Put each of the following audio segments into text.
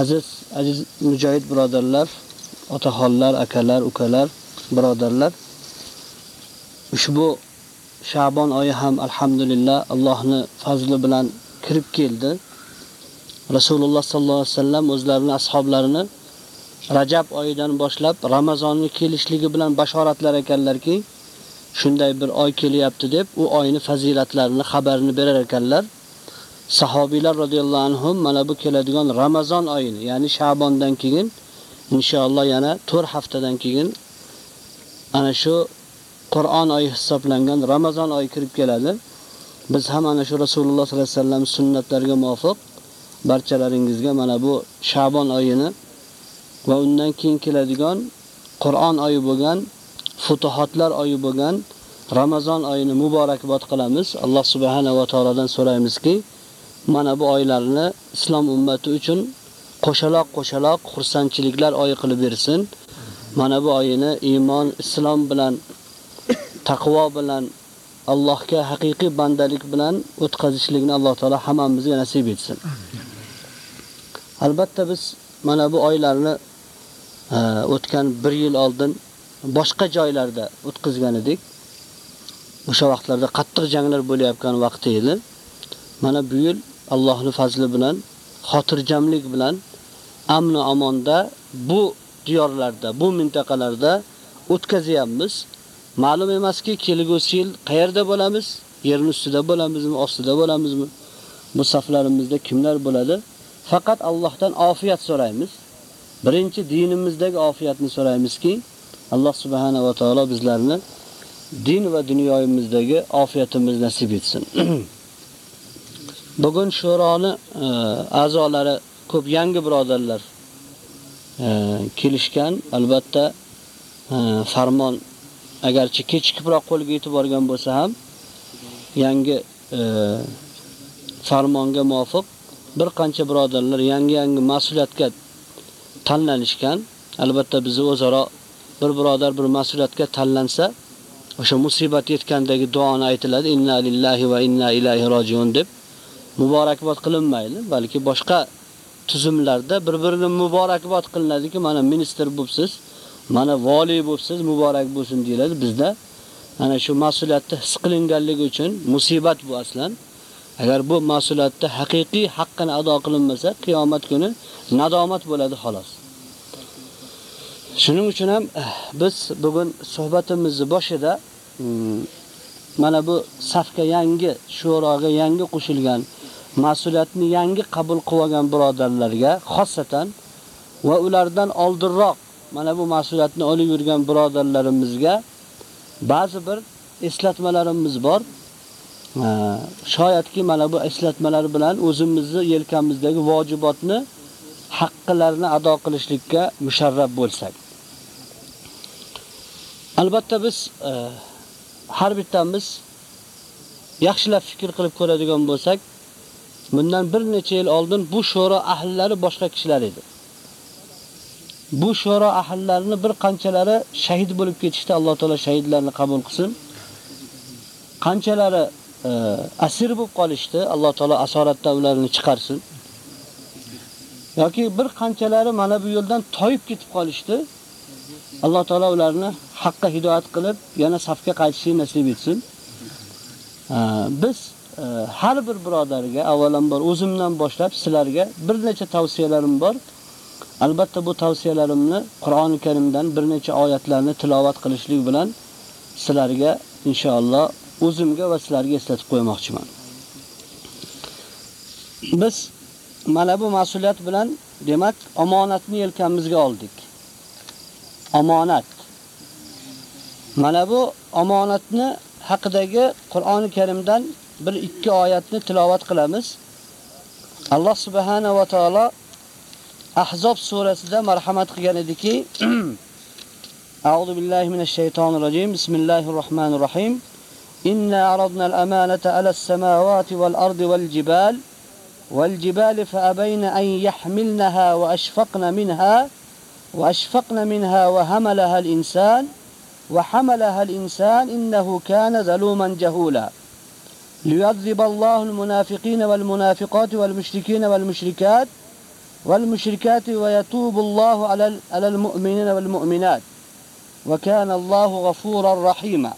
Aziz aziz mujohid birodarlar otaxonlar akalar ukalar birodarlar. Ushbu Shabon oyi ham alhamdulillah Allohning fazli bilan kirib keldi. Rasululloh sallallohu alayhi vasallam o'zlarini ashoblarini Rajab oyidan boshlab Ramazonning kelishligi bilan bashoratlar ekanlarki shunday bir oy kelyapti deb u oyning fazilatlarini xabarini berar ekanlar. Sahobiylar radhiyallohu anhum mana bu keladigan Ramazon oyini, ya'ni Shabondan keyin inshaalloh yana 4 haftadan keyin ana shu Qur'on oyi hisoblangan Ramazon oyi kirib keladi. Biz ham ana shu Rasululloh sollallohu alayhi vasallam sunnatlariga muvofiq barchalaringizga mana bu Shabon oyini va undan keyin keladigan Qur'on oyi bo'lgan, futuhatlar oyi bo'lgan Ramazon oyini muborakbod qilamiz. Alloh subhanahu va taolodan so'raymizki, mana bu oylarni islom ummati uchun qo'shaloq qo'shaloq xursandchiliklar oyi qilib bersin. Mana bu oyini iymon, islom bilan, taqvo bilan, Allohga haqiqiy bandalik bilan o'tkazishlikni Alloh taolo hammamizga nasib etsin. Albatta biz mana bu oylarni e, o'tgan 1 yil oldin boshqa joylarda o'tkazgan edik. O'sha vaqtlarda qattiq janglar bo'layotgan vaqti edi. Mana bu yil Allohning fazli bilan, xotirjamlik bilan amn amonda bu diyorlarda, bu mintaqalarda o'tkazyapmiz. Ma'lum emaski, kelgusi yil qayerda bo'lamiz? Yerning ustida bo'lamizmi, ostida bo'lamizmi? Bu saflarimizda kimlar bo'ladi? Faqat Allohdan ofiyat so'raymiz. Birinchi dinimizdagi ofiyatni so'raymizki, Alloh subhanahu va taolo bizlarni din va dunyoyimizdagi ofiyatimizni nasib etsin. Bugun shuroni e, a'zolari ko'p yangi birodarlar e, kelishgan. Albatta e, farmon agarchi kechikibroq qo'lga yetib borgan bo'lsa ham yangi farmonga muvofiq bir qancha birodarlar yangi-yangi mas'uliyatga tanlanishgan. Albatta bizni o'zaro bir birodar bir mas'uliyatga tanlansa, o'sha musibat yetgandagi duoni aytiladi. Inna lillahi va inna ilayhi rojiun deb muborakbot qilinmaydi, balki boshqa tuzumlarda bir-birini muborakbot qilinadiki, mana minister bo'libsiz, mana vali bo'libsiz, muborak bo'lsin deyiladi. Bizda ana shu mas'uliyatni his qilinganligi uchun musibat bu aslan. Agar bu mas'uliyatni haqiqiy haqqini ado qilinmasa, qiyomat kuni nadomat bo'ladi xolos. Shuning uchun ham eh, biz bugun suhbatimizni boshida mm, mana bu safga yangi, shuroga yangi qo'shilgan mas'uliyatni yangi qabul qilgan birodarlarga xossatan va ulardan oldinroq mana bu mas'uliyatni olib yurgan birodarlarimizga ba'zi bir eslatmalarimiz bor. Shoyatki mana bu eslatmalar bilan o'zimizni yelkamizdagi vojibotni haqqlarini ado qilishlikka musharraf bo'lsak. Albatta biz e, har bittamiz yaxshilab fikr qilib ko'radigan bo'lsak, bundan bir necha yil oldin bu shura ahllari boshqa kishilar edi. Bu shura ahllarini bir qanchalari shahid bo'lib ketishdi. Alloh taolo shahidlarni qabul qilsin. qanchalari e, asir bo'lib qolishdi. Alloh taolo asoratdan ularni chiqarsin. yoki bir qanchalari mana bu yo'ldan toyib ketib qolishdi. Alloh taolo ularni haqqa hidoyat qilib, yana safga qaytishni nasib etsin. E, biz har bir birodarga avvalambor o'zimdan boshlab sizlarga bir necha tavsiyalarim bor. Albatta bu tavsiyalarimni Qur'oni Karimdan bir necha oyatlarni tilovat qilishlik bilan sizlarga inshaalloh o'zimga va sizlarga eslatib qo'ymoqchiman. Biz mana bu mas'uliyat bilan demak omonatni yelkamizga oldik. Omonat. Mana bu omonatni haqidagi Qur'oni Karimdan bir ikki oyatni tilovat qilamiz. Alloh subhanahu va taolo Ahzob surasida marhamat qilgan ediki, A'udhu billahi minash shaytonir rojim. Bismillahir rohmanir rohim. Inna aradna al-amanata 'ala as-samawati wal-ardi wal-jibal wal-jibali fa'abayna an yahmilnaha wa ashfaqna minha wa hamalaha al-insan wa hamalaha al-insan innahu kana zaluman jahula. ليعذب الله المنافقين والمنافقات والمشركين والمشركات والمشركات ويتوب الله على على المؤمنين والمؤمنات وكان الله غفورا رحيما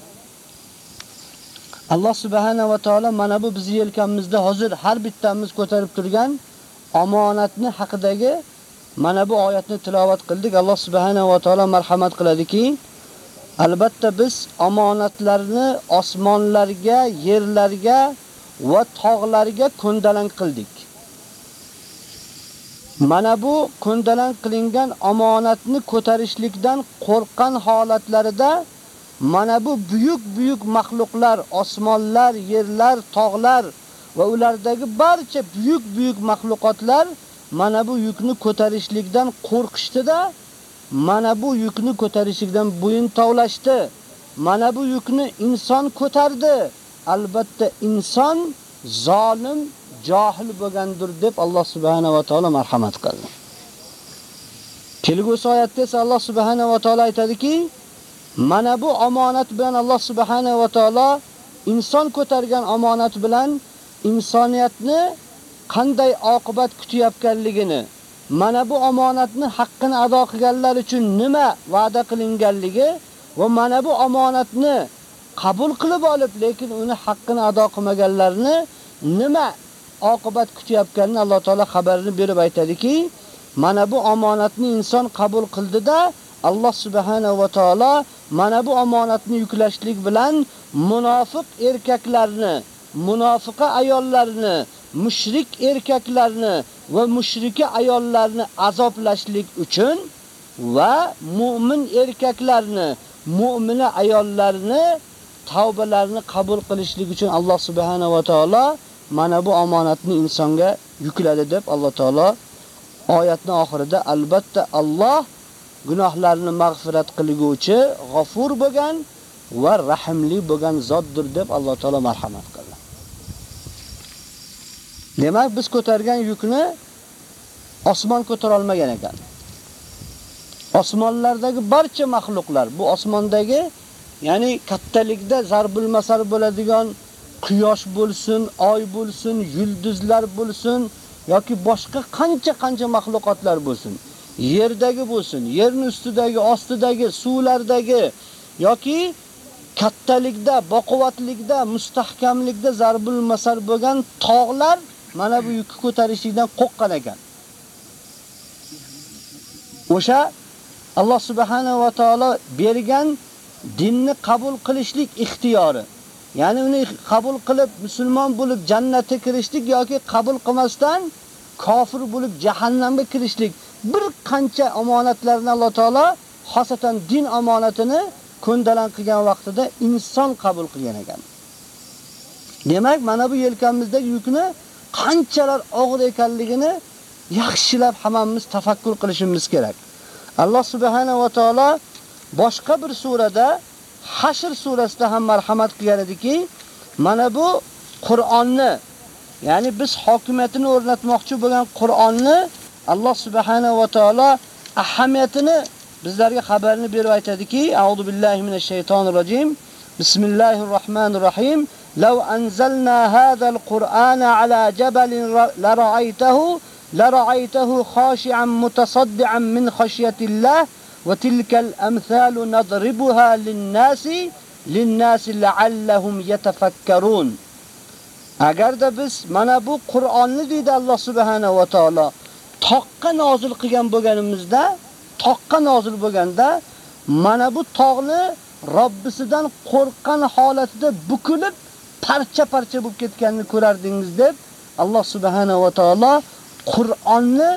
Alloh subhanahu va taolo mana bu bizni yelkamizda hozir har bittamiz ko'tarib turgan omonatni haqidagi mana bu oyatni tilovat qildik. Alloh subhanahu va taolo marhamat qiladiki, albatta biz omonatlarni osmonlarga, yerlarga va tog'larga ko'ndalang qildik. Mana bu ko'ndalang qilingan omonatni ko'tarishlikdan qo'rqgan holatlarida mana bu buyuk-buyuk maxluqlar, osmonlar, yerlar, tog'lar va ulardagi barcha buyuk-buyuk maxluqotlar mana bu yukni ko'tarishlikdan qo'rqishdida, mana bu yukni ko'tarishidan bo'yin tovlashdi. Mana bu yukni inson ko'tardi. Albatta inson zolim johil bo'lgandir deb Alloh subhanahu va taolo marhamat qildi. Kelgusi oyatda esa Alloh subhanahu va taolo aytadiki, mana bu omonat bilan Alloh subhanahu va taolo inson ko'targan omonat bilan insoniyatni qanday oqibat kutayotganligini, mana bu omonatni haqqini ado qilganlar uchun nima va'da qilinganligi va mana bu omonatni qabul qilib olib, lekin uni haqqini ado qilmaganlarni nima oqibat kutayotganini Alloh taolo xabarini berib aytadiki, mana bu omonatni inson qabul qildida Alloh subhanahu va taolo mana bu omonatni yuklashlik bilan munofiq erkaklarni, munofiqa ayollarni, mushrik erkaklarni va mushrika ayollarni azoblashlik uchun va mu'min erkaklarni, mu'mina ayollarni tavbalarini qabul qilishlik uchun Alloh subhanahu va taolo mana bu omonatni insonga yukladi deb Alloh taolo oyatning oxirida albatta Alloh gunohlarni mag'firat qilguvchi, g'afur bo'lgan va rahimli bo'lgan zotdir deb Alloh taolo marhamat qildi. Demak, biz ko'targan yukni osmon ko'tara olmagan ekan. Osmonlardagi barcha mahluqlar, bu osmondagi, ya'ni kattalikda zarbul masal bo'ladigan quyosh bo'lsin, oy bo'lsin, yulduzlar bo'lsin yoki boshqa qancha-qancha mahluqotlar bo'lsin, yerdagi bo'lsin, yerning ustidagi, ostidagi, suvlardagi yoki kattalikda, baquvvatlikda, mustahkamlikda zarbul masal bo'lgan tog'lar mana bu yukni ko'tarishlikdan qo'rqqan ekan. O'sha Alloh subhanahu va taolo bergan dinni qabul qilishlik ixtiyori Ya'ni uni qabul qilib musulmon bo'lib jannatga kirishlik yoki qabul qilmasdan kofir bo'lib jahannamga kirishlik bir qancha omonatlarni Alloh taolo xosatan din omonatini ko'ndalang qilgan vaqtida inson qabul qilgan ekan. Demak, mana bu yelkamizdagi yukni qanchalar og'ir ekanligini yaxshilab hammamiz tafakkur qilishimiz kerak. Alloh subhanahu va taolo boshqa bir surada Hashr surasida ham marhamat qilgan ediki, mana bu Qur'onni, ya'ni biz hokimiyatini o'rnatmoqchi bo'lgan Qur'onni Alloh subhanahu va taolo ahamiyatini bizlarga xabarini berib aytadiki, A'udhu billahi minash shaytonir rojim. Bismillahir rohmanir rohim. لو انزلنا هذا القران على جبل لرأيته لرأيته خاشعا متصدعا من خشيه الله وتلك الامثال نضربها للناس للناس لعلهم يتفكرون. Agarda biz mana bu Qur'onni deydi Alloh subhanahu va taolo toqqa nozil qilgan bo'lganimizda, toqqa nozil bo'lganda mana bu tog'ni Robbisidan qo'rqqan holatida bukilib parcha-parcha bo'lib ketganini ko'rardingiz deb Alloh subhanahu va taolo Qur'onni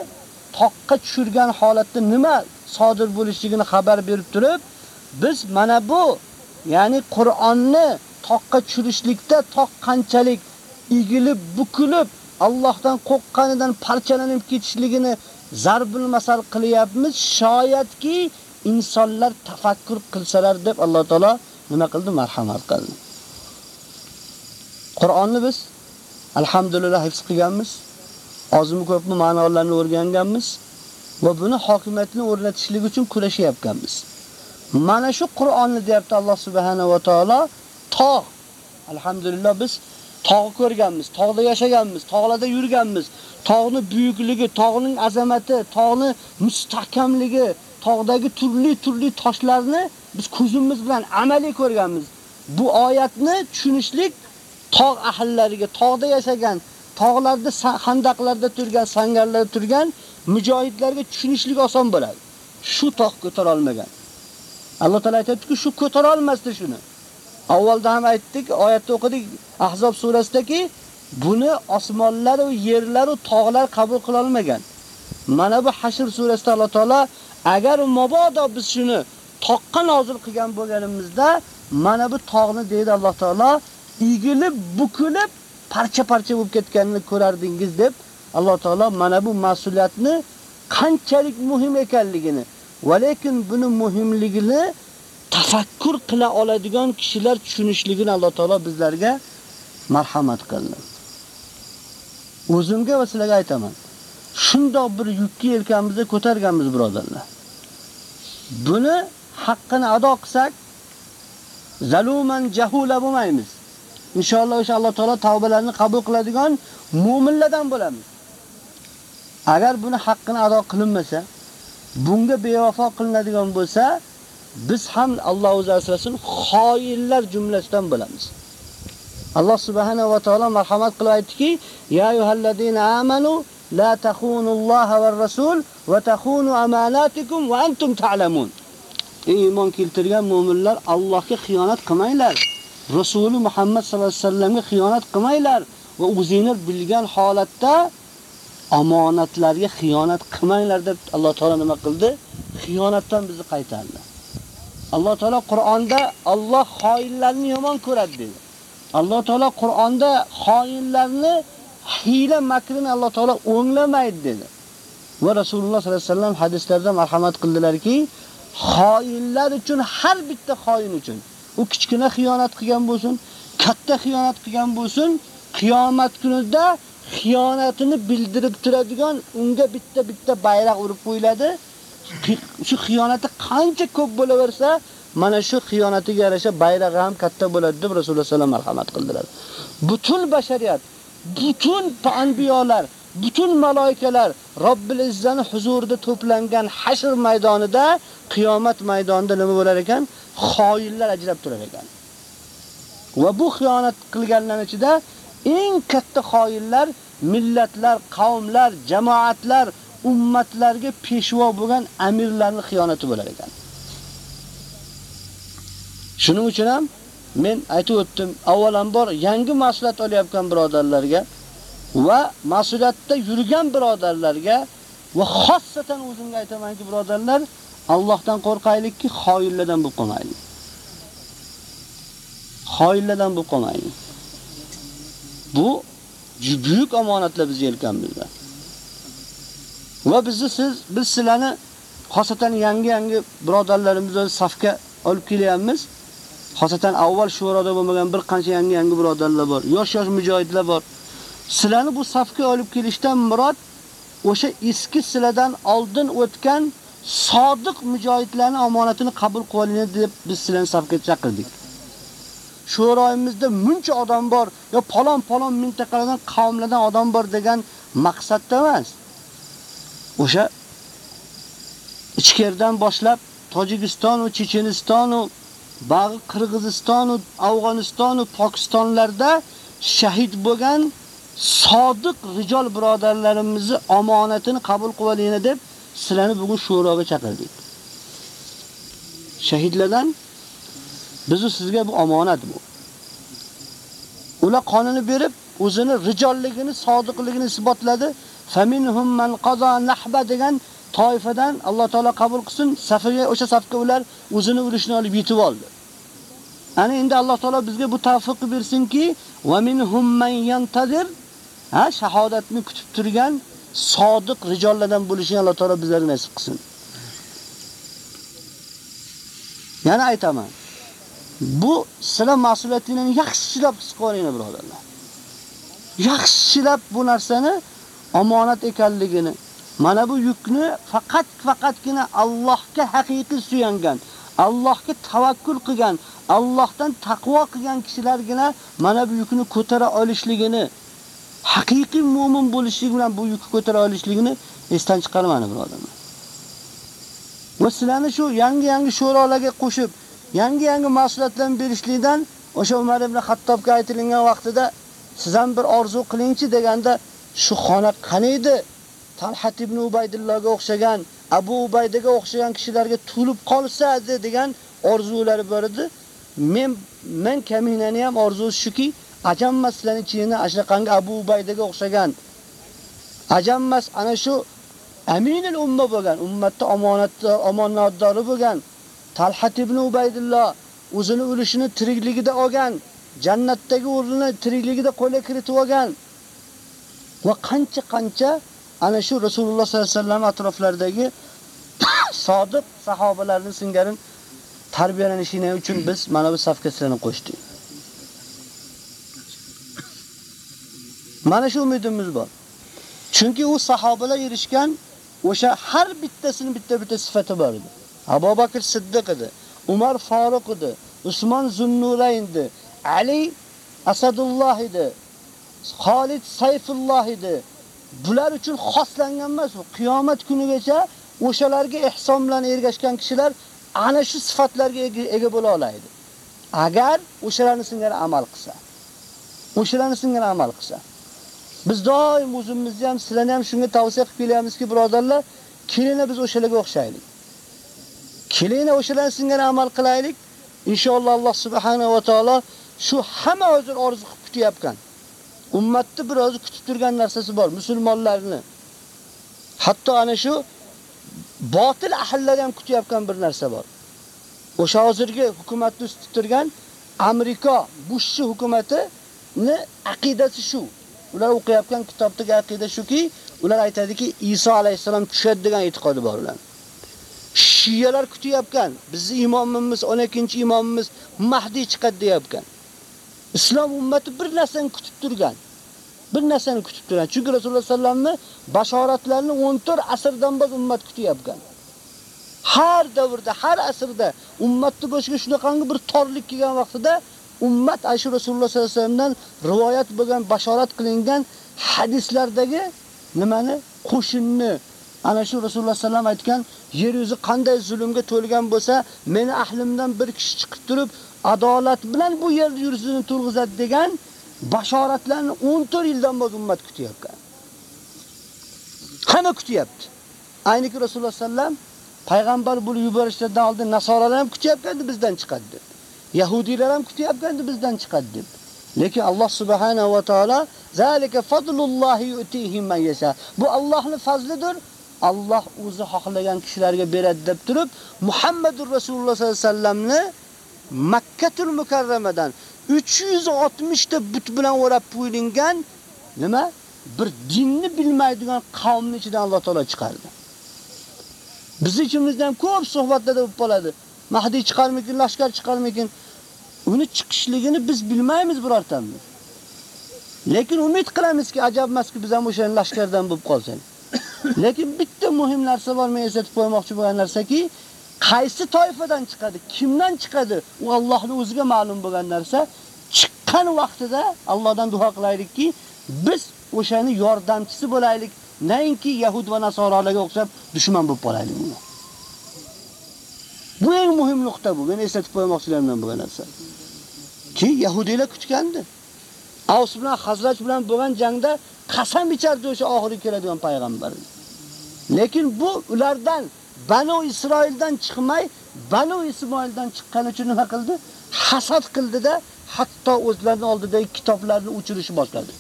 toqqa tushirgan holatda nima sodir bo'lishligini xabar berib turib, biz mana bu, ya'ni Qur'onni toqqa tushirishlikda toq qanchalik egilib, bukilib, Allohdan qo'rqqanidan parchalanib ketishligini zarbul masal qilyapmiz. Shoyatki insonlar tafakkur qilsalar deb Alloh taolo nima qildi? Marhamat qildi. Qur'onni biz alhamdulillah hifz qilganmiz. Ozmi ko'pmi ma'nolarini o'rganganmiz va buni hokimiyatni o'rnatishlik uchun kurashyapmiz. Mana shu Qur'onni deyapti Alloh subhanahu va taolo tog' alhamdulillah biz tog' ko'rganmiz, tog'da yashaganmiz, tog'larda yurganmiz. Tog'ni buyukligi, tog'ning azamati, tog'ni mustahkamligi, tog'dagi turli-turli toshlarni biz ko'zimiz bilan amaliy ko'rganmiz. Bu oyatni tushunishlik tog' ahllariga, tog'da yashagan, tog'larda, xandaqlarda turgan, sangarlarda turgan mujohidlarga tushunishlik oson bo'ladi. Shu tog' ko'tara olmagan. Alloh taolay aytadiki, shu ko'tara olmasdi shuni. Avvalda ham aytdik, oyatda o'qidik Ahzob surasidagi buni osmonlar va yerlar va tog'lar qabul qila olmagan. Mana bu Hashr surasida Alloh taolo agar mabodo biz shuni toqqa nozil qilgan bo'lganimizda mana bu tog'ni deydi Alloh taolo egilib, bukilib, parcha-parcha bo'lib ketganini ko'rardingiz deb Alloh taolo mana bu mas'uliyatni qanchalik muhim ekanligini va lekin buni muhimligini tafakkur qila oladigan kishilar tushunishligini Alloh taolo bizlarga marhamat qildi. O'zimga va sizlarga aytaman. Shundoq bir yukni yelkamizga ko'targanmiz birodarlar. Buni haqqini ado qilsak, zaluman jahula bo'lmaymiz. Inshaalloh o'sha Alloh taolo tavbalarni qabul qiladigan mu'minlardan bo'lamiz. Agar buni haqqini ado qilinmasa, bunga bevafo qilinadigan bo'lsa, biz ham Alloh o'zi asrasin xoinlar jumlasidan bo'lamiz. Alloh subhanahu va taolo marhamat qilib aytdiki: "Ya ayyuhallazina amanu la takhunulloha va rasul va takhunu amanatikum va antum ta'lamun." Ey iymon keltirgan mu'minlar, Allohga xiyonat qilmanglar. Rasuli Muhammad sallallohu alayhi vasallamga xiyonat qilmanglar va o'zinglar bilgan holatda omonatlarga xiyonat qilmanglar deb Alloh taolo nima qildi? Xiyonatdan bizni qaytardi. Alloh taolo Qur'onda Alloh xoinlarni yomon ko'radi dedi. Alloh taolo Qur'onda xoinlarni hiyla makrini Alloh taolo o'nglamaydi dedi. Va Rasululloh sollallohu alayhi vasallam hadislarda marhamat qildilarki, xoinlar uchun har bitta xoin uchun u kichkina xiyonat qilgan bo'lsin, katta xiyonat qilgan bo'lsin, qiyomat kunida xiyonatini bildirib turadigan unga bitta-bitta bayroq urib qo'yiladi. Shu xiyonati qancha ko'p bo'laversa, mana shu xiyonatiga yarasha bayrog'i ham katta bo'ladi deb Rasululloh sallam marhamat qildilar. Butun bashariyat, butun anbiyolar, butun malaikalar Robbil Izzani huzurida to'plangan hashr maydonida, qiyomat maydonida nima bo'lar ekan? Xoinlar ajrab turar ekan. Va bu xiyonat qilganlar ichida eng katta xoinlar millatlar, qavmlar, jamoatlar, ummatlarga peshvo bo'lgan amirlarning xiyonati bo'lar ekan. Shuning uchun ham men aytib o'tdim, avvalambor yangi mas'uliyat olayotgan birodarlarga va mas'uliyatda yurgan birodarlarga va xossatan o'zimga aytamanki, birodarlar, Allohdan qo'rqaylikki, xoinlardan bo'lib qolmaylik. Xoinlardan bo'lib qolmaylik. Bu buyuk omonatlar biz yelkamizda. Va bizni siz biz sizlarni xosatan yangi-yangi birodarlarimizni safga olib kelyapmiz. Xosatan avval shuroda bo'lmagan bir qancha yangi-yangi birodarlar bor, yosh-yosh mujohidlar bor. Sizlarni bu safga olib kelishdan murod o'sha eski sizlardan oldin o'tgan sodiq mujohidlarning omonatini qabul qilinglar deb biz sizlarni safga chaqirdik. sho'royimizda muncha odam bor, yo palon-palon mintaqalardan, qavmlardan odam bor degan maqsadda emas. O'sha ichkerdan boshlab Tojikiston va Checheniston va bag'i Qirg'iziston va Afg'oniston va Pokistonlarda shahid bo'lgan sodiq rijol birodarlarimizni omonatini qabul qiling deb sizlarni bugun sho'roga chaqirdik. Shahidlardan bizni sizga bu omonat bu. Ular qonini berib, o'zini rijolligini, sodiqligini isbotladi. Faminhum man qaza nahba degan toifadan Alloh taolo qabul qilsin, safiga o'sha safga ular o'zini urushni olib yetib oldi. Ana endi Alloh taolo bizga bu tavfiqni bersinki, va minhum man yantazir ha shahodatni kutib turgan sodiq rijollardan bo'lishni Alloh taolo bizlarga nasib qilsin. Yana aytaman. Bu sizlar mas'uliyatingizni yaxshilab his qilinglar birodarlar. Yaxshilab bu narsani omonat ekanligini, mana bu yukni faqat faqatgina Allohga haqiqiy suyangan, Allohga tavakkul qilgan, Allohdan taqvo qilgan kishilargina mana bu yukni ko'tara olishligini, haqiqiy mu'min bo'lishlik bilan bu yukni ko'tara olishligini esdan chiqarmani birodarlar. Va sizlarni shu yangi-yangi sho'rolarga qo'shib, yangi-yangi mas'uliyatlarni berishlikdan o'sha Umar ibn Xattobga aytilgan vaqtida siz ham bir orzu qilingchi deganda shu xona qani edi? Talhat ibn Ubaydillohga o'xshagan, Abu Ubaydaga o'xshagan kishilarga tulib qolsa degan orzulari bor edi. Men men kaminani ham orzusi shuki, ajammas sizlarning ichingizda ashraqanga Abu Ubaydaga o'xshagan ajammas ana shu aminul umma bo'lgan, ummatda omonatda omonatdori bo'lgan Talhat ibn Ubaydilloh o'zini ulushini tirikligida olgan, jannatdagi o'rnini tirikligida qo'lga kiritib olgan va qancha-qancha ana shu Rasululloh sollallohu alayhi vasallam atroflaridagi sodiq sahobalarning singarin tarbiyalanishi uchun biz mana bu safga sizlarni qo'shdik. Mana shu umidimiz bor. Chunki u sahobalar erishgan o'sha har bittasining bitta-bitta sifati bor edi. Abu Bakr Siddiq edi, Umar Faruq edi, Usmon Zunnurayn edi, Ali Asadulloh edi, Xolid Sayfulloh edi. Bular uchun xoslangan emas, qiyomat kunigacha o'shalarga ihson bilan ergashgan kishilar ana shu sifatlarga ega bo'la oladi. Agar o'shalarni singari amal qilsa. O'shalarni singari amal qilsa. Biz doim o'zimizni ham, sizlarni ham shunga tavsiya qilib kelyapmizki, birodarlar, kelinglar biz o'shalarga o'xshaylik. Kelinglar o'shalar singari amal qilaylik. Inshaalloh Alloh subhanahu va taolo shu hamma o'zini orzu qilib kutyapkan. Ummatni biroz kutib turgan narsasi bor, musulmonlarni. Hatto ana shu botil ahllarni ham kutayotgan bir narsa bor. O'sha hozirgi hukumatni ustida turgan Amerika Bushchi hukumatini aqidasi shu. Ular o'qiyotgan kitobdagi aqida shuki, ular aytadiki, Iso alayhisalom tushadi degan e'tiqodi bor ular. Shiyalar kutyapkan, bizning imomimiz, 12-imomimiz Mahdi chiqadi deyapkan. Islom ummati bir narsani kutib turgan. Bir narsani kutib turgan. Chunki Rasululloh sallallohu bashoratlarini 14 asrdan beri ummat kutyapkan. Har davrda, har asrda ummatni boshiga shunaqangi bir torlik kelgan vaqtida ummat Ayshu Rasululloh sollallohu alayhi vasallamdan rivoyat bo'lgan, bashorat qilingan hadislardagi nimani? Qo'shinni ana shu Rasululloh sallam aytgan, yer yuzi qanday zulmga to'lgan bo'lsa, meni ahlimdan bir kishi chiqib turib, adolat bilan bu yer yuzini turg'izadi degan bashoratlarni 14 yildan beri ummat kutyapti. Hamma kutyapti. Ayniki Rasululloh sallam payg'ambar bo'lib yuborishdan oldin nasoralar ham kutyapti bizdan chiqadi Yahudiler Yahudiylar ham kutyapti bizdan chiqadi deb. Lekin Alloh subhanahu va taolo zalika fadlullohi yu'tihi man yasha. Bu Allohning fazlidir. Alloh o'zi xohlagan kishilarga beradi deb turib, Muhammadur Rasululloh sollallohu alayhi vasallamni Makkatul Mukarramadan 360 ta but bilan o'rab qo'yilgan nima? Bir dinni bilmaydigan qavmni ichidan Alloh taolo chiqardi. Biz ichimizdan ko'p suhbatlarda bo'lib qoladi. Mahdi chiqarmikin, lashkar chiqarmikin? Uni chiqishligini biz bilmaymiz birortamiz. Lekin umid qilamizki, ajab emaski biz ham o'sha lashkardan bo'lib qolsak. Lekin bitta muhim narsa bor, men eslatib qo'ymoqchi bo'lgan narsaki, qaysi toifadan chiqadi, kimdan chiqadi, u Allohning o'ziga ma'lum bo'lgan narsa. Chiqqan vaqtida Allohdan duo qilaylikki, biz o'shani yordamchisi bo'laylik, nainki yahud va nasorolarga o'xshab dushman bo'lib qolaylik. Bu eng muhim nuqta bu. Men eslatib qo'ymoqchilarimdan bo'lgan narsa. Ki yahudiylar kutgandi. Avs bilan Hazrat bilan bo'lgan jangda qasam ichardi o'sha oxiri keladigan payg'ambar. Lekin bu ulardan Banu Isroildan chiqmay, Banu Ismoildan chiqqani uchun nima qildi? Hasad qildida, hatto o'zlarining oldidagi kitoblarni o'chirishni boshladi.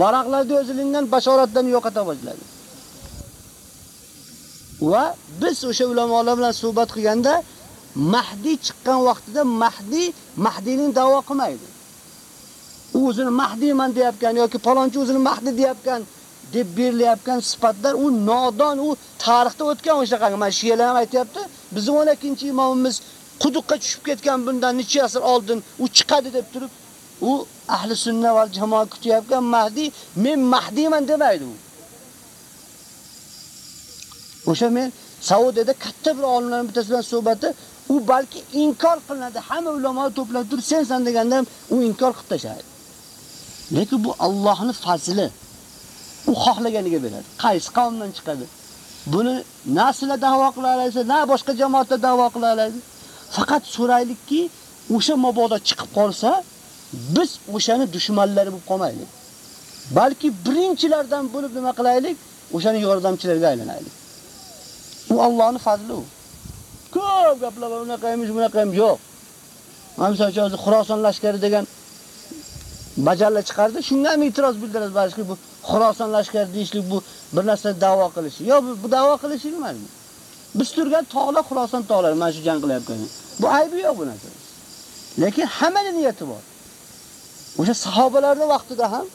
Varaqlarda yo'zilingan bashoratlarni yo'qota boshladi. Va biz o'sha ulamolar bilan suhbat qilganda Mahdi chiqqan vaqtida Mahdi Mahdining da'vo qilmaydi. U o'zini Mahdiman deyapgan yoki palonchi o'zini Mahdi deyapgan deb berilayotgan sifatlar u nodon, u tarixda o'tgan o'sha qanday. Mana shiyalar ham aytayapti, bizning 12-imomimiz quduqqa tushib ketgan bundan necha asr oldin u chiqadi deb turib, u ahli sunna va jamoa kutyapgan Mahdi, men Mahdiman demaydi u. O'sha men Saudiyada katta bir olimlarning bittasi bilan suhbati, u balki inkor qilinadi. Hamma ulamo to'plab tur sensan deganda u inkor qilib tashlaydi. Lekin bu Allohning fazli. U xohlaganiga beradi. Qaysi qavmdan chiqadi? Buni nasla da'vo qila oladi, na boshqa jamoatda da'vo qila oladi. Faqat so'raylikki, o'sha mabodo chiqib qolsa, biz o'shani dushmanlari bo'lib qolmaylik. Balki birinchilardan bo'lib nima qilaylik? O'shani yordamchilarga aylanaylik. Bu Allohning fazli u. Ko'p gaplar bor, unaqa emish, bunaqa ham yo'q. Mana misol Xuroson lashkari degan majalla chiqardi, shunga ham e'tiroz bildiradi balki bu Xuroson lashkari deyishlik bu bir narsa da'vo qilishi. Yo'q, bu, bu da'vo qilishi emas. Biz turgan tog'lar Xuroson tog'lari, mana shu jang qilyapkan. Bu aybi yo'q bu narsa. Lekin hammaning niyati bor. O'sha sahobalarning vaqtida ham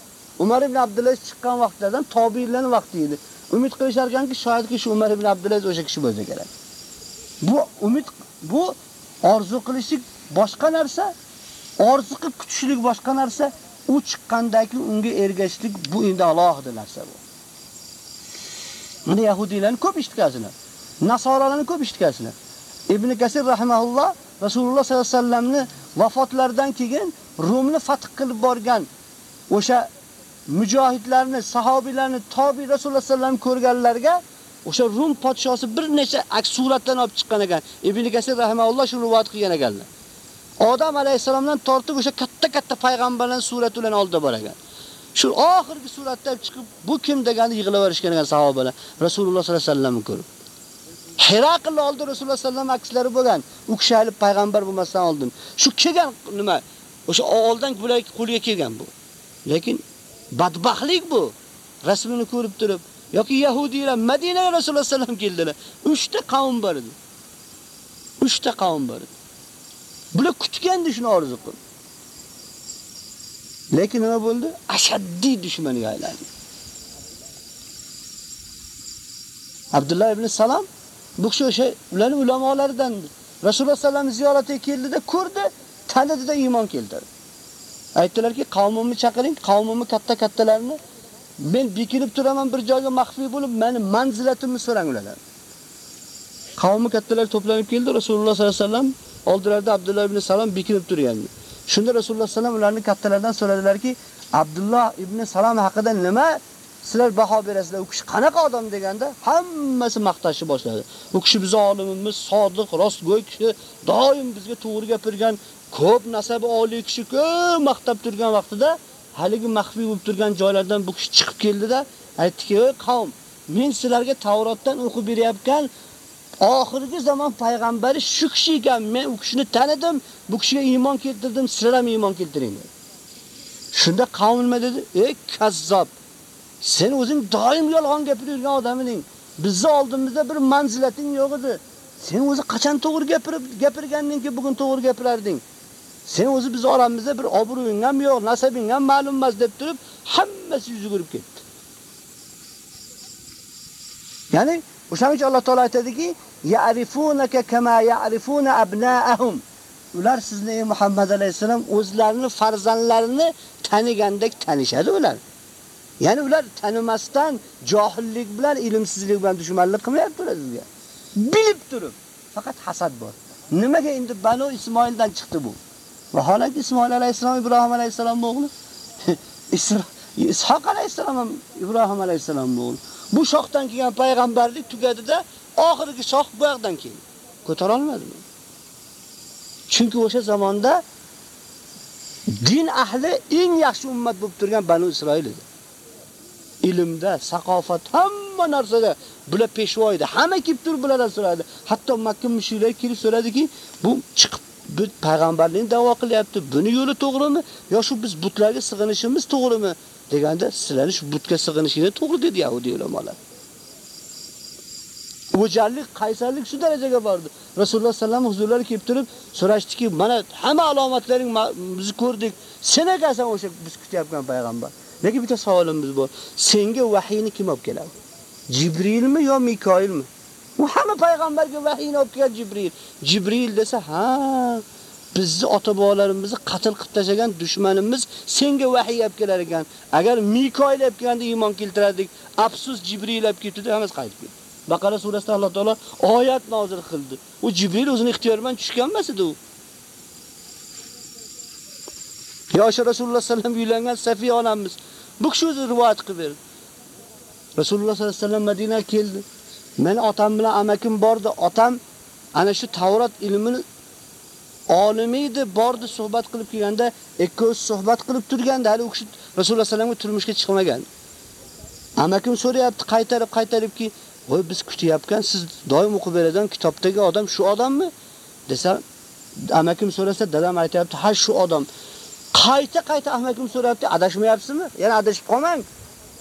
Umar ibn Abdullah chiqqan vaqtlardan tobiinlarning vaqti edi. Umid qilishar ekanki, shoyatki shu Umar ibn Abdulaziz o'sha kishi bo'lsa kerak. Bu umid, bu orzu qilishlik boshqa narsa, orzu qilib kutishlik boshqa narsa, u chiqqandagi unga ergashishlik bu endi alohida narsa bu. Mana yahudiylarni ko'p eshitgansizlar. Nasoralarni ko'p eshitgansizlar. Ibn Kasir rahimahulloh Rasululloh sollallohu alayhi vasallamni vafotlaridan keyin Rumni fath qilib borgan o'sha mujohidlarni, sahobilarni, tobi Rasululloh sallam ko'rganlarga o'sha Rum podshosi bir necha aks suratdan olib chiqqan ekan. Ibn Kasir rahimahulloh shu rivoyat qilgan ekanlar. Odam alayhisalomdan tortib o'sha katta-katta payg'ambarlarning suratlarini olib oldi bor ekan. Shu oxirgi suratdan chiqib, bu kim deganni yig'lab ekan sahobalar Rasululloh sollallohu alayhi vasallamni ko'rib. Hiraql oldi Rasululloh sallam akslari bo'lgan. U kishi hali payg'ambar bo'lmasdan oldin. Shu kelgan nima? O'sha oldan bular qo'liga kelgan bu. Lekin badbaxtlik bu. Rasulini ko'rib turib, yoki yahudiylar Madinaga Rasululloh sallam keldilar. 3 ta qavm bor edi. 3 ta qavm bor edi. Bular kutgandi shuni orzu qilib. Lekin nima bo'ldi? Ashaddiy dushmanga aylandi. Abdullah ibn Salam bu kishi o'sha ularning ulamolaridan Rasululloh sallam ziyoratiga keldida ko'rdi, tanidida iymon keltirdi. Aytdilarki, qavmimni chaqiring, qavmimni katta-kattalarini men bekinib turaman bir joyga maxfiy bo'lib, meni manzilatimni so'rang ulardan. Qavmi kattalar to'planib keldi, Rasululloh sallallohu alayhi vasallam oldilarida Abdulloh ibn Salam bekinib turgandi. Shunda Rasululloh sallam ularni kattalardan so'radilarki, Abdulloh ibn Salam haqida nima sizlar baho berasizlar? U kishi qanaqa odam deganda hammasi maqtashni boshladi. U kishi biz olimimiz, sodiq, rostgo'y kishi, doim bizga to'g'ri gapirgan, ko'p nasabi oliy kishi, ko'p maqtab turgan vaqtida haligi maxfiy bo'lib turgan joylardan bu kishi chiqib keldida, aytdiki: "Ey qavm, men sizlarga Tavrotdan o'qib beryapman, oxirgi zamon payg'ambari shu kishi ekan. Men u kishini tanidim, bu kishiga iymon keltirdim, sizlar ham iymon keltiringlar." Shunda qavm nima dedi? "Ey kazzob, sen o'zing doim yolg'on gapiradigan odaming. Bizni oldimizda bir manzilating yo'q edi. Sen o'zi qachon to'g'ri gapirib gapirganingki bugun to'g'ri gapirarding? Sen o'zi biz oramizda bir obro'ying ham yo'q, nasabing ham ma'lum emas deb turib, hammasi yuzugurib ketdi. Ya'ni o'shaning uchun Alloh taolay aytadiki, ya'rifunaka kama ya'rifuna abna'ahum. Ular sizni ey Muhammad alayhisalom o'zlarini farzandlarini tanigandek tanishadi ular. Ya'ni ular tanimasdan johillik bilan, ilmsizlik bilan dushmanlik qilmayapti ular sizga. Bilib turib. faqat hasad bor. Nimaga endi Banu Ismoildan chiqdi bu? Vaholanki Ismoil alayhisalom Ibrohim alayhisalomning o'g'li. Ishoq alayhisalom ham Ibrohim alayhisalomning o'g'li. Bu shoxdan kelgan payg'ambarlik tugadida oxirgi shoh bu yoqdan keldi. Ko'tara olmadimi? Chunki o'sha zamonda din ahli eng yaxshi ummat bo'lib turgan Banu Isroil edi. Ilmda, saqofat, hamma narsada bular peshvo edi. Hamma kelib turib bulardan so'radi. Hatto Makka mushriklar kelib so'radiki, bu chiqib bu payg'ambarlikni da'vo qilyapti. Buni yo'li to'g'rimi? Yo shu biz butlarga sig'inishimiz to'g'rimi? deganda sizlarni shu butga sig'inishingiz to'g'ri dedi Yahudi ulamolar. O'jarlik, qaysarlik shu darajaga bordi. Rasululloh sallallohu huzurlari kelib turib so'rashdiki, "Mana hamma alomatlaring bizni ko'rdik. Sen ekansan o'sha biz kutayotgan payg'ambar." Lekin bitta savolimiz bor. Senga vahiyni kim olib keladi? Jibrilmi yo Mikoilmi? U hamma payg'ambarga vahiyni olib kelgan Jibril. Jibril desa, "Ha, bizni ota-bobolarimizni qatl qilib tashagan dushmanimiz senga vahiy olib kelar ekan. Agar Mikoil olib kelganda iymon keltirardik. Afsus Jibril olib ketdi, hammasi qaytib ketdi." Baqara surasida Alloh taolo oyat nozil qildi. U Jibril o'zini ixtiyor bilan tushgan emas edi u. Yosh Rasululloh sallallohu alayhi vasallam uylangan Safiya onamiz. Bu kishi o'zi rivoyat qilib berdi. Rasululloh sallallohu alayhi vasallam Madinaga keldi. Men otam bilan amakim bordi. Otam ana shu Tavrat ilmini olimi edi, bordi suhbat qilib kelganda, ikkovi suhbat qilib turganda, hali u kishi Rasululloh sallallohu alayhi vasallamga turmushga chiqmagan. Amakim so'rayapti, qaytarib, qaytaribki, "Voy biz kutyapkan, siz doim o'qib beradigan kitobdagi odam shu odammi?" desa, amakim so'rasa, dadam aytayapti, "Ha, shu odam." Qayta-qayta amakim so'rayapti, "Adashmayapsizmi? Yana adashib qolmang.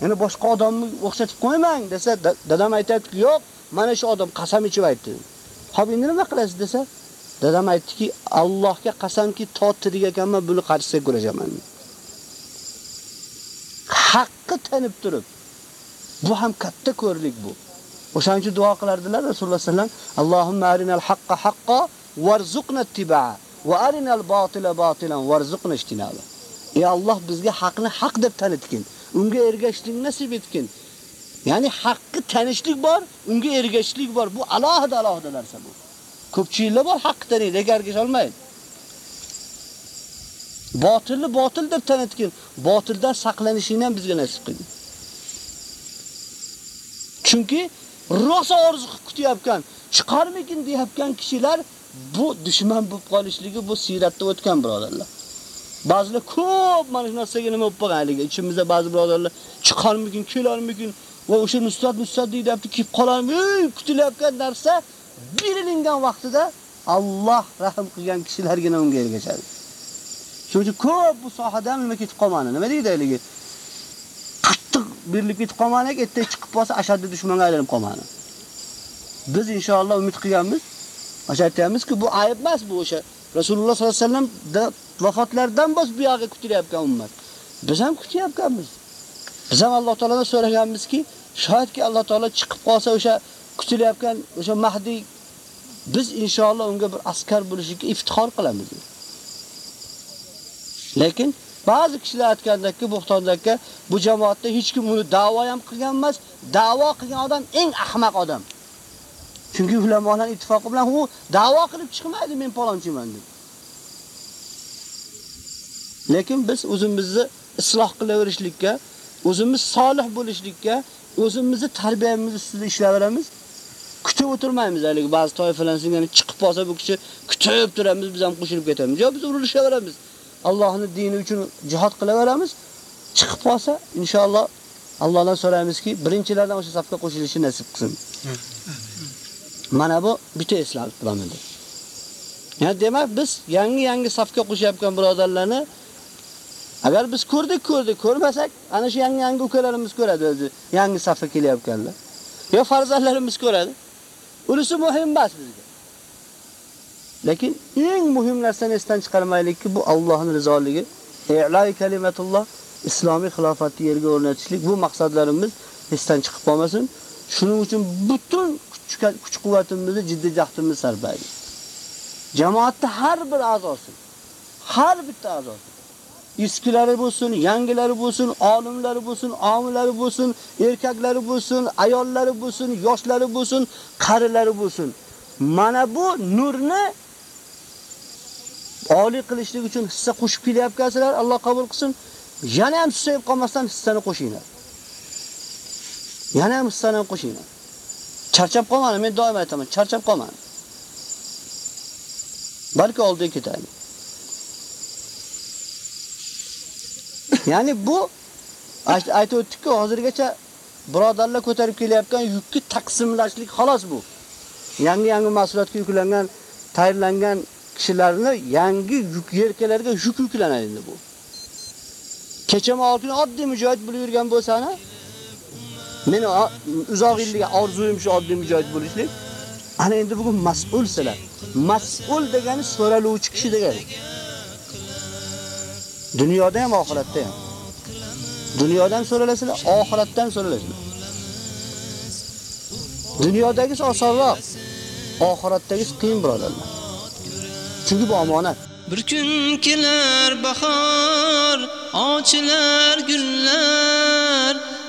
Yana boshqa odamni o'xshatib qo'ymang" desa, dadam aytadiki, "Yo'q, mana shu odam qasam ichib aytdi." Xo'p, endi nima qilasiz desa, dadam aytdiki, "Allohga qasamki, tot tirik ekanman, buni qarshisiga kurashaman." Haqqi tanib turib, bu ham katta ko'rlik bu. O'shaning uchun duo qilardilar Rasululloh sallallohu alayhi vasallam, Allohumma arinal haqqa haqqa warzuqna ittiba'a va arinal batila batilan warzuqna ijtinaba. Ey Alloh bizga haqni haq deb tanitgin, unga ergashishni nasib etgin. Ya'ni haqqi tanishlik bor, unga ergashishlik bor. Bu alohida alohida narsa bu. Ko'pchiliklar bor haqqi taniydi, lekin ergasha olmaydi. Botilni botil deb tanitgin, botildan saqlanishingni ham bizga nasib qilgin. Chunki rosa orzu kutyapgan, chiqarmikin deyapgan kishilar bu dushman bo'lib qolishligi bu siyratda o'tgan birodarlar. Ba'zilar ko'p mana shu narsaga nima bo'lib qolgan hali ichimizda ba'zi birodarlar chiqarmikin, kelarmikin va o'sha ustad ustad deyapti, kelib qolarmi? Kutilayotgan narsa berilingan vaqtida Alloh rahim qilgan kishilargina unga ergashadi. Shuning uchun ko'p bu sohada nima ketib qolmani, nima deydi hali? qattiq birlik ketib qolmani, ertaga chiqib qolsa ashaddiy dushmanga aylanib qolmani. Biz inshaalloh umid qilganmiz. O'sha aytayapmizki, bu ayib emas bu o'sha. Rasululloh sollallohu alayhi vasallam vafotlaridan bosh bu yoqqa kutilayotgan ummat. Biz ham kutyapmiz. Biz ham Alloh taoladan so'raganmizki, shoyatki Alloh taolo chiqib qolsa o'sha kutilayotgan o'sha Mahdi biz inshaalloh unga bir askar bo'lishiga iftixor qilamiz. Lekin Ba'zi kishilar aytgandaki, bo'xtondagi bu jamoatda hech kim uni da'vo ham qilgan emas. Da'vo qilgan odam eng ahmaq odam. Chunki ulamolar ittifoqi bilan u da'vo qilib chiqmaydi men palonchiman deb. Lekin biz o'zimizni isloh qilaverishlikka, o'zimiz solih bo'lishlikka, o'zimizni tarbiyamiz ustida ishlayveramiz. Kutib o'tirmaymiz hali ba'zi toifalar singani chiqib qolsa bu kishi kutib turamiz, biz ham qo'shilib ketamiz. Yo biz urulishaveramiz. Allohning dini uchun jihad qilaveramiz. Chiqib qolsa, inshaalloh Allohdan so'raymizki, birinchilardan o'sha safga qo'shilishi nasib qilsin. Mana bu bitta eslatib turaman deb. Ya'ni demak biz yangi-yangi safga qo'shyapgan birodarlarni agar biz ko'rdik, ko'rdik, ko'rmasak, ana shu yangi-yangi ukalarimiz ko'radi o'zi, yangi safga kelyapganlar. Yo farzandlarimiz ko'radi. Unisi muhim emas bizga. Lekin eng muhim narsani esdan chiqarmaylikki, bu Allohning rizoligi. I'loi kalimatulloh, islomiy xilofatni yerga o'rnatishlik bu maqsadlarimiz esdan chiqib qolmasin. Shuning uchun butun kuch-quvvatimizni, jiddiy jahdimizni sarflaymiz. Jamoatda har bir a'zosi, har bitta a'zosi eskilari bo'lsin, yangilari bo'lsin, olimlari bo'lsin, omilari bo'lsin, erkaklari bo'lsin, ayollari bo'lsin, yoshlari bo'lsin, qarilari bo'lsin. mana bu nurni oliy qilishlik uchun hissa qo'shib kelyapkansizlar, Alloh qabul qilsin. Yana ham susayib qolmasdan hissani qo'shinglar. Yana ham hissani qo'shinglar. Charchab qolman, men doim aytaman, charchab qolman. Balki oldiga ketaylik. Ya'ni bu aytib o'tdik-ku, hozirgacha birodarlar ko'tarib kelayotgan yukni taqsimlashlik xolos bu. Yangi-yangi mahsulotga yuklangan, tayyorlangan kishilarni yangi yuk yelkalariga yuk yuklanadi endi bu. Kecha oltin oddiy mujohid bo'lib yurgan bo'lsa-na, meni uzoq yillik orzuim shu oddiy mujohid bo'lishlik. Ana endi bugun mas'ulsizlar. Mas'ul degani so'raluvchi kishi degani. Dunyoda ham oxiratda ham. Dunyodan so'ralasizlar, oxiratdan so'ralasizlar. Dunyodagisi osonroq, oxiratdagisi qiyin birodarlar. Chunki bu omonat. Bir kun kelar bahor, ochilar gullar,